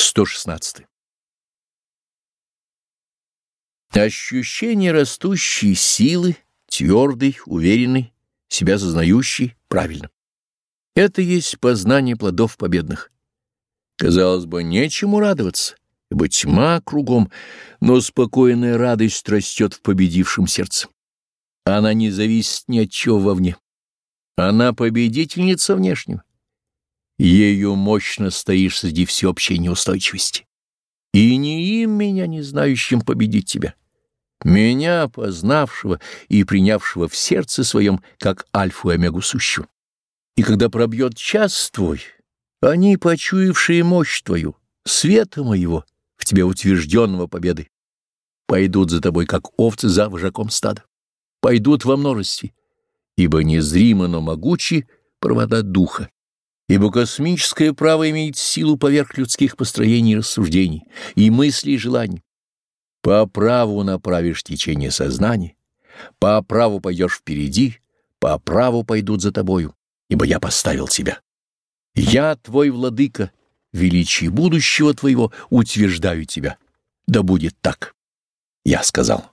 116. Ощущение растущей силы, твердой, уверенной, себя сознающей, правильно. Это есть познание плодов победных. Казалось бы, нечему радоваться, ибо тьма кругом, но спокойная радость растет в победившем сердце. Она не зависит ни от чего вовне. Она победительница внешнего. Ею мощно стоишь среди всеобщей неустойчивости. И не им, меня не знающим, победить тебя. Меня, познавшего и принявшего в сердце своем, как альфу и омегу сущего. И когда пробьет час твой, они, почуявшие мощь твою, света моего, в тебе утвержденного победы, пойдут за тобой, как овцы за вожаком стада. Пойдут во множестве, ибо незримо, но могучи провода духа ибо космическое право имеет силу поверх людских построений и рассуждений, и мыслей и желаний. По праву направишь течение сознания, по праву пойдешь впереди, по праву пойдут за тобою, ибо я поставил тебя. Я, твой владыка, величие будущего твоего, утверждаю тебя. Да будет так, я сказал.